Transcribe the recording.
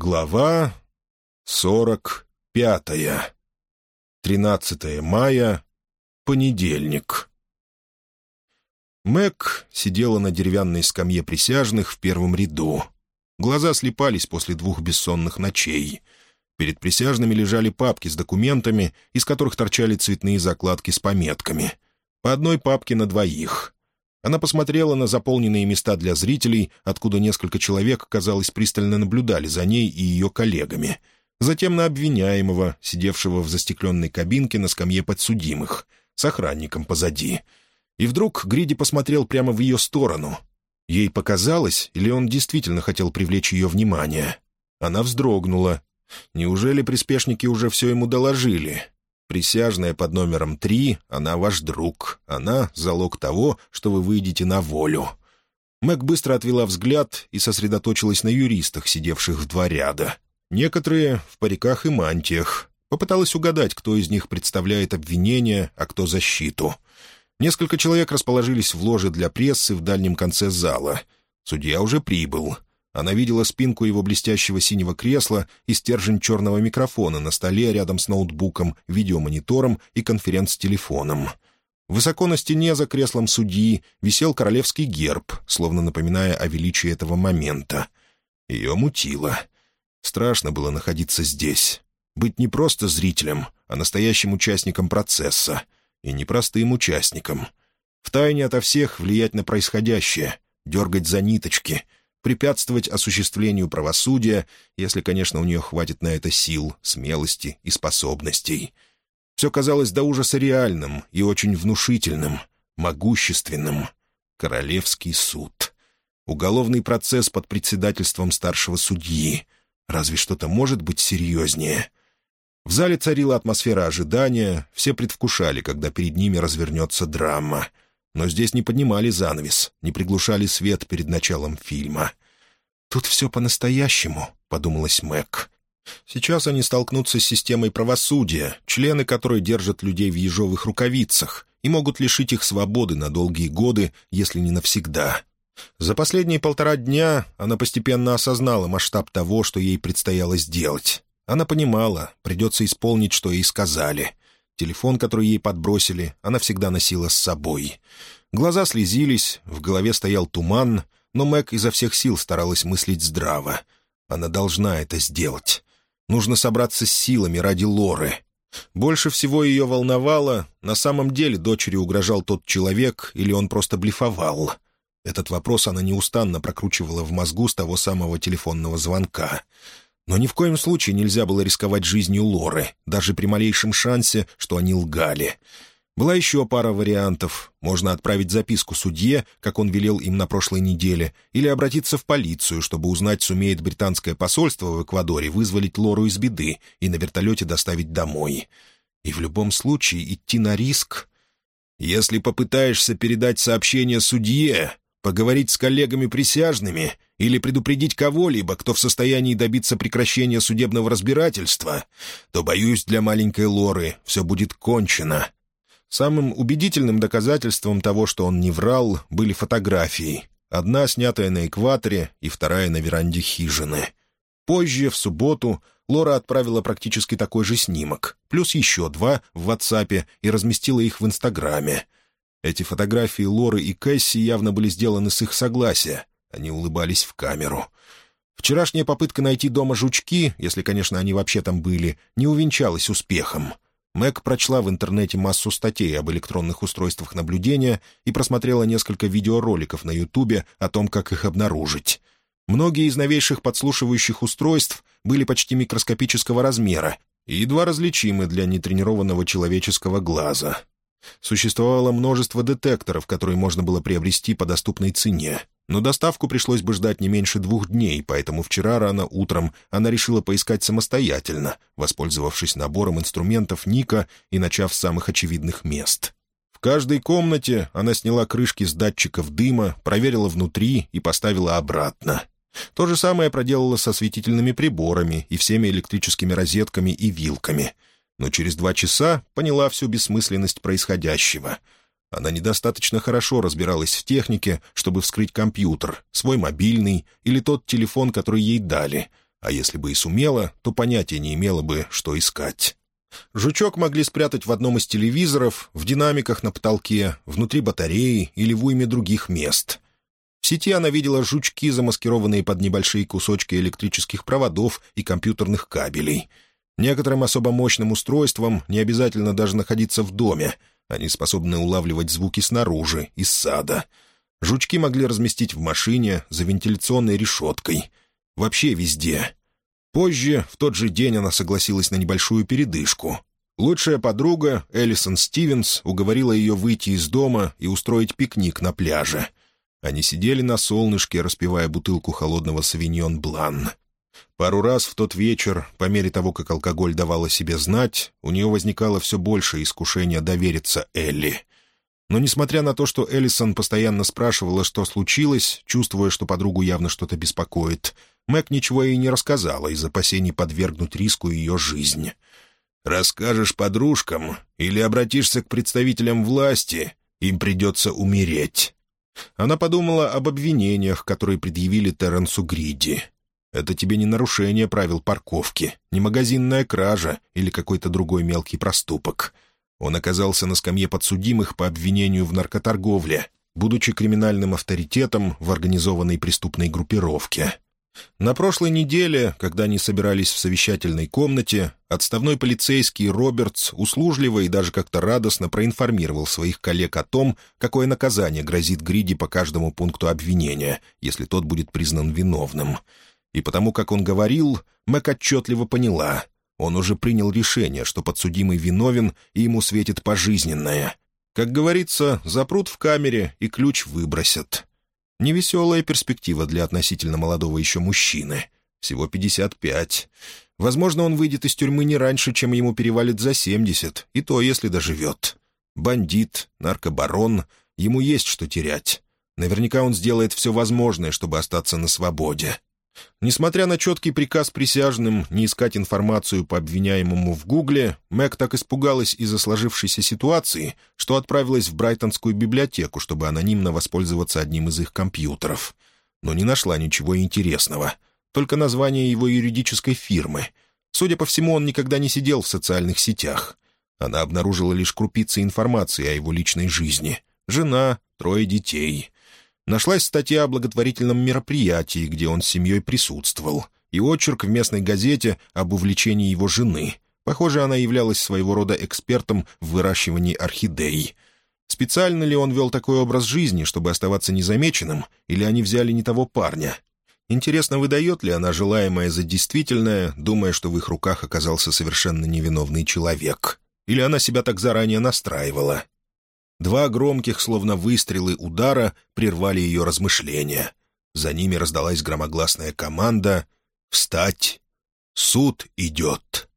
Глава сорок пятая. Тринадцатое мая. Понедельник. Мэг сидела на деревянной скамье присяжных в первом ряду. Глаза слепались после двух бессонных ночей. Перед присяжными лежали папки с документами, из которых торчали цветные закладки с пометками. По одной папке на двоих. Она посмотрела на заполненные места для зрителей, откуда несколько человек, казалось, пристально наблюдали за ней и ее коллегами. Затем на обвиняемого, сидевшего в застекленной кабинке на скамье подсудимых, с охранником позади. И вдруг Гриди посмотрел прямо в ее сторону. Ей показалось, или он действительно хотел привлечь ее внимание. Она вздрогнула. Неужели приспешники уже все ему доложили? Присяжная под номером три, она ваш друг. Она — залог того, что вы выйдете на волю». Мэг быстро отвела взгляд и сосредоточилась на юристах, сидевших в два ряда. Некоторые в париках и мантиях. Попыталась угадать, кто из них представляет обвинение, а кто защиту. Несколько человек расположились в ложе для прессы в дальнем конце зала. Судья уже прибыл. Она видела спинку его блестящего синего кресла и стержень черного микрофона на столе рядом с ноутбуком, видеомонитором и конференц-телефоном. Высоко на стене за креслом судьи висел королевский герб, словно напоминая о величии этого момента. Ее мутило. Страшно было находиться здесь. Быть не просто зрителем, а настоящим участником процесса. И непростым участником. Втайне ото всех влиять на происходящее, дергать за ниточки — препятствовать осуществлению правосудия, если, конечно, у нее хватит на это сил, смелости и способностей. Все казалось до ужаса реальным и очень внушительным, могущественным. Королевский суд. Уголовный процесс под председательством старшего судьи. Разве что-то может быть серьезнее? В зале царила атмосфера ожидания, все предвкушали, когда перед ними развернется драма — но здесь не поднимали занавес, не приглушали свет перед началом фильма. «Тут все по-настоящему», — подумалась Мэг. «Сейчас они столкнутся с системой правосудия, члены которой держат людей в ежовых рукавицах и могут лишить их свободы на долгие годы, если не навсегда». За последние полтора дня она постепенно осознала масштаб того, что ей предстояло сделать. Она понимала, придется исполнить, что ей сказали. Телефон, который ей подбросили, она всегда носила с собой. Глаза слезились, в голове стоял туман, но Мэг изо всех сил старалась мыслить здраво. Она должна это сделать. Нужно собраться с силами ради Лоры. Больше всего ее волновало, на самом деле дочери угрожал тот человек или он просто блефовал. Этот вопрос она неустанно прокручивала в мозгу с того самого телефонного звонка. Но ни в коем случае нельзя было рисковать жизнью Лоры, даже при малейшем шансе, что они лгали. Была еще пара вариантов. Можно отправить записку судье, как он велел им на прошлой неделе, или обратиться в полицию, чтобы узнать, сумеет британское посольство в Эквадоре вызволить Лору из беды и на вертолете доставить домой. И в любом случае идти на риск... «Если попытаешься передать сообщение судье, поговорить с коллегами присяжными или предупредить кого-либо, кто в состоянии добиться прекращения судебного разбирательства, то, боюсь, для маленькой Лоры все будет кончено». Самым убедительным доказательством того, что он не врал, были фотографии. Одна снятая на экваторе и вторая на веранде хижины. Позже, в субботу, Лора отправила практически такой же снимок, плюс еще два в WhatsApp и разместила их в Инстаграме. Эти фотографии Лоры и Кэсси явно были сделаны с их согласия. Они улыбались в камеру. Вчерашняя попытка найти дома жучки, если, конечно, они вообще там были, не увенчалась успехом. Мэг прочла в интернете массу статей об электронных устройствах наблюдения и просмотрела несколько видеороликов на Ютубе о том, как их обнаружить. Многие из новейших подслушивающих устройств были почти микроскопического размера и едва различимы для нетренированного человеческого глаза. Существовало множество детекторов, которые можно было приобрести по доступной цене. Но доставку пришлось бы ждать не меньше двух дней, поэтому вчера рано утром она решила поискать самостоятельно, воспользовавшись набором инструментов Ника и начав с самых очевидных мест. В каждой комнате она сняла крышки с датчиков дыма, проверила внутри и поставила обратно. То же самое проделала со осветительными приборами и всеми электрическими розетками и вилками — но через два часа поняла всю бессмысленность происходящего. Она недостаточно хорошо разбиралась в технике, чтобы вскрыть компьютер, свой мобильный или тот телефон, который ей дали. а если бы и сумела, то понятия не имела бы, что искать. Жучок могли спрятать в одном из телевизоров, в динамиках на потолке, внутри батареи или в уйме других мест. В сети она видела жучки, замаскированные под небольшие кусочки электрических проводов и компьютерных кабелей. Некоторым особо мощным устройствам не обязательно даже находиться в доме. Они способны улавливать звуки снаружи, из сада. Жучки могли разместить в машине, за вентиляционной решеткой. Вообще везде. Позже, в тот же день, она согласилась на небольшую передышку. Лучшая подруга, Элисон Стивенс, уговорила ее выйти из дома и устроить пикник на пляже. Они сидели на солнышке, распивая бутылку холодного савиньон блан. Пару раз в тот вечер, по мере того, как алкоголь давал о себе знать, у нее возникало все больше искушения довериться Элли. Но несмотря на то, что Эллисон постоянно спрашивала, что случилось, чувствуя, что подругу явно что-то беспокоит, Мэг ничего ей не рассказала из опасений подвергнуть риску ее жизнь. «Расскажешь подружкам или обратишься к представителям власти, им придется умереть». Она подумала об обвинениях, которые предъявили Терренсу Гриди. «Это тебе не нарушение правил парковки, не магазинная кража или какой-то другой мелкий проступок». Он оказался на скамье подсудимых по обвинению в наркоторговле, будучи криминальным авторитетом в организованной преступной группировке. На прошлой неделе, когда они собирались в совещательной комнате, отставной полицейский Робертс услужливо и даже как-то радостно проинформировал своих коллег о том, какое наказание грозит Гриди по каждому пункту обвинения, если тот будет признан виновным. И потому, как он говорил, Мэг отчетливо поняла — он уже принял решение, что подсудимый виновен и ему светит пожизненное. Как говорится, запрут в камере и ключ выбросят. Невеселая перспектива для относительно молодого еще мужчины. Всего 55. Возможно, он выйдет из тюрьмы не раньше, чем ему перевалит за 70, и то, если доживет. Бандит, наркобарон, ему есть что терять. Наверняка он сделает все возможное, чтобы остаться на свободе. Несмотря на четкий приказ присяжным не искать информацию по обвиняемому в Гугле, Мэг так испугалась из-за сложившейся ситуации, что отправилась в Брайтонскую библиотеку, чтобы анонимно воспользоваться одним из их компьютеров. Но не нашла ничего интересного. Только название его юридической фирмы. Судя по всему, он никогда не сидел в социальных сетях. Она обнаружила лишь крупицы информации о его личной жизни. Жена, трое детей — Нашлась статья о благотворительном мероприятии, где он с семьей присутствовал, и очерк в местной газете об увлечении его жены. Похоже, она являлась своего рода экспертом в выращивании орхидей. Специально ли он вел такой образ жизни, чтобы оставаться незамеченным, или они взяли не того парня? Интересно, выдает ли она желаемое за действительное, думая, что в их руках оказался совершенно невиновный человек? Или она себя так заранее настраивала? Два громких, словно выстрелы удара, прервали ее размышления. За ними раздалась громогласная команда «Встать! Суд идет!»